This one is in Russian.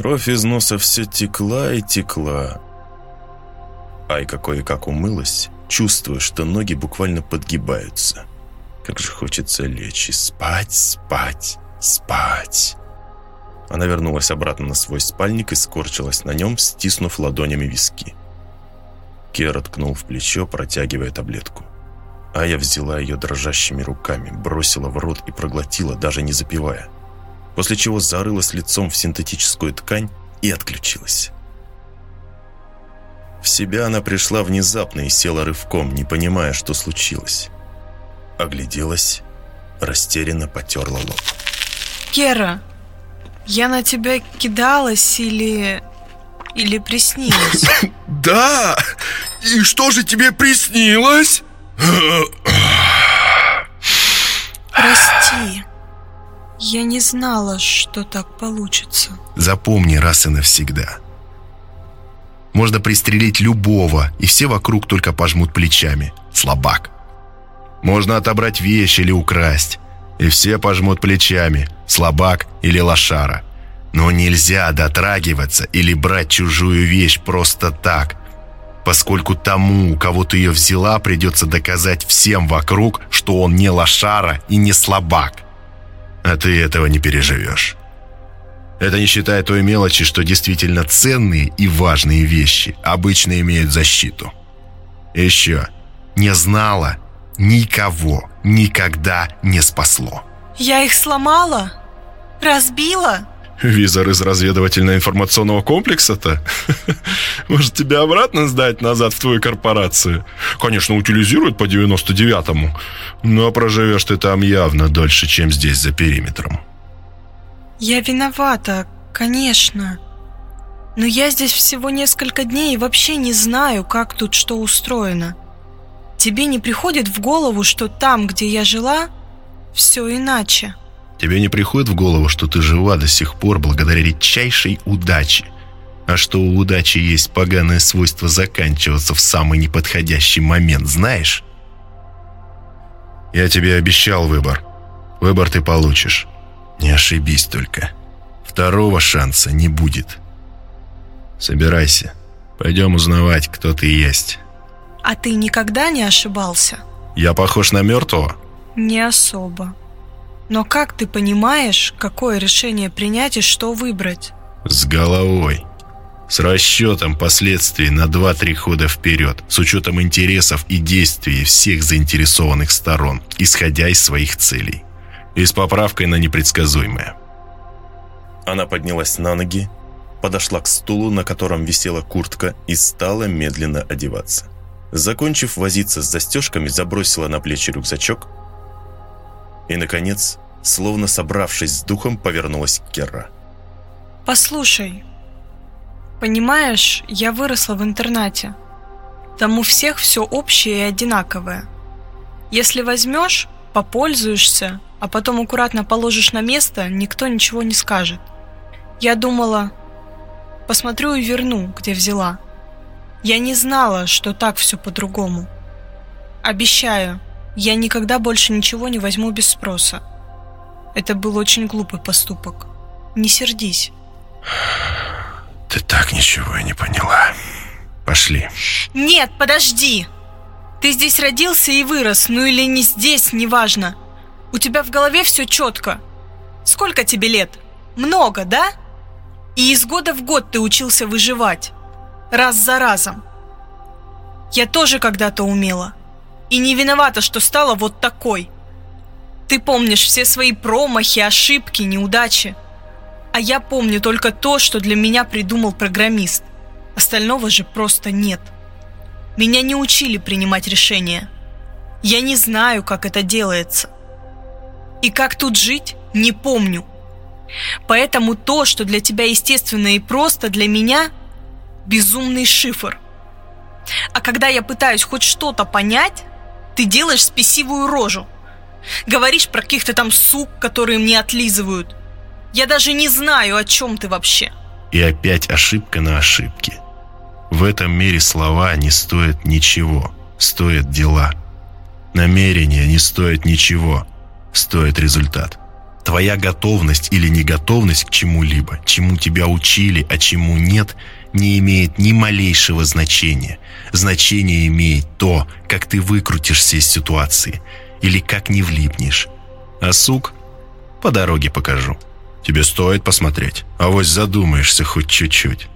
Кровь из носа все текла и текла. Айка кое-как умылась, чувствуя, что ноги буквально подгибаются. Как же хочется лечь и спать, спать, спать. Она вернулась обратно на свой спальник и скорчилась на нем, стиснув ладонями виски. Кера ткнул в плечо, протягивая таблетку. А я взяла ее дрожащими руками, бросила в рот и проглотила, даже не запивая. После чего зарылась лицом в синтетическую ткань и отключилась. В себя она пришла внезапно и села рывком, не понимая, что случилось. Огляделась, растерянно потерла лоб. Кера, я на тебя кидалась или... или приснилась? Да! И что же тебе приснилось? Я не знала, что так получится. Запомни раз и навсегда. Можно пристрелить любого, и все вокруг только пожмут плечами. Слабак. Можно отобрать вещь или украсть, и все пожмут плечами. Слабак или лошара. Но нельзя дотрагиваться или брать чужую вещь просто так, поскольку тому, у кого ты ее взяла, придется доказать всем вокруг, что он не лошара и не слабак. А ты этого не переживешь. Это не считая той мелочи, что действительно ценные и важные вещи обычно имеют защиту. Еще. Не знала, никого никогда не спасло. Я их сломала? Разбила? Визор из разведывательно-информационного комплекса-то? Может, тебя обратно сдать назад в твою корпорацию? Конечно, утилизируют по 99-му, но проживешь ты там явно дольше, чем здесь, за периметром. Я виновата, конечно. Но я здесь всего несколько дней и вообще не знаю, как тут что устроено. Тебе не приходит в голову, что там, где я жила, все иначе? Тебе не приходит в голову, что ты жива до сих пор благодаря редчайшей удаче, а что у удачи есть поганое свойство заканчиваться в самый неподходящий момент, знаешь? Я тебе обещал выбор. Выбор ты получишь. Не ошибись только. Второго шанса не будет. Собирайся. Пойдем узнавать, кто ты есть. А ты никогда не ошибался? Я похож на мертвого? Не особо. Но как ты понимаешь, какое решение принять и что выбрать? С головой. С расчетом последствий на 2-3 хода вперед, с учетом интересов и действий всех заинтересованных сторон, исходя из своих целей. И с поправкой на непредсказуемое. Она поднялась на ноги, подошла к стулу, на котором висела куртка, и стала медленно одеваться. Закончив возиться с застежками, забросила на плечи рюкзачок, и, наконец, словно собравшись с духом, повернулась к Керра. «Послушай, понимаешь, я выросла в интернате. Там у всех все общее и одинаковое. Если возьмешь, попользуешься, а потом аккуратно положишь на место, никто ничего не скажет. Я думала, посмотрю и верну, где взяла. Я не знала, что так все по-другому. Обещаю, я никогда больше ничего не возьму без спроса. Это был очень глупый поступок. Не сердись. Ты так ничего и не поняла. Пошли. Нет, подожди. Ты здесь родился и вырос, ну или не здесь, неважно. У тебя в голове все четко. Сколько тебе лет? Много, да? И из года в год ты учился выживать. Раз за разом. Я тоже когда-то умела. И не виновата, что стала вот такой. Ты помнишь все свои промахи, ошибки, неудачи. А я помню только то, что для меня придумал программист. Остального же просто нет. Меня не учили принимать решения. Я не знаю, как это делается. И как тут жить, не помню. Поэтому то, что для тебя естественно и просто, для меня – безумный шифр. А когда я пытаюсь хоть что-то понять, ты делаешь спесивую рожу. Говоришь про каких-то там сук, которые мне отлизывают. Я даже не знаю, о чем ты вообще. И опять ошибка на ошибке. В этом мире слова не стоят ничего, стоят дела. Намерения не стоят ничего, стоит результат. Твоя готовность или неготовность к чему-либо, чему тебя учили, а чему нет, не имеет ни малейшего значения. Значение имеет то, как ты выкрутишься из ситуации или как не влипнешь. А сук по дороге покажу. Тебе стоит посмотреть, а вот задумаешься хоть чуть-чуть.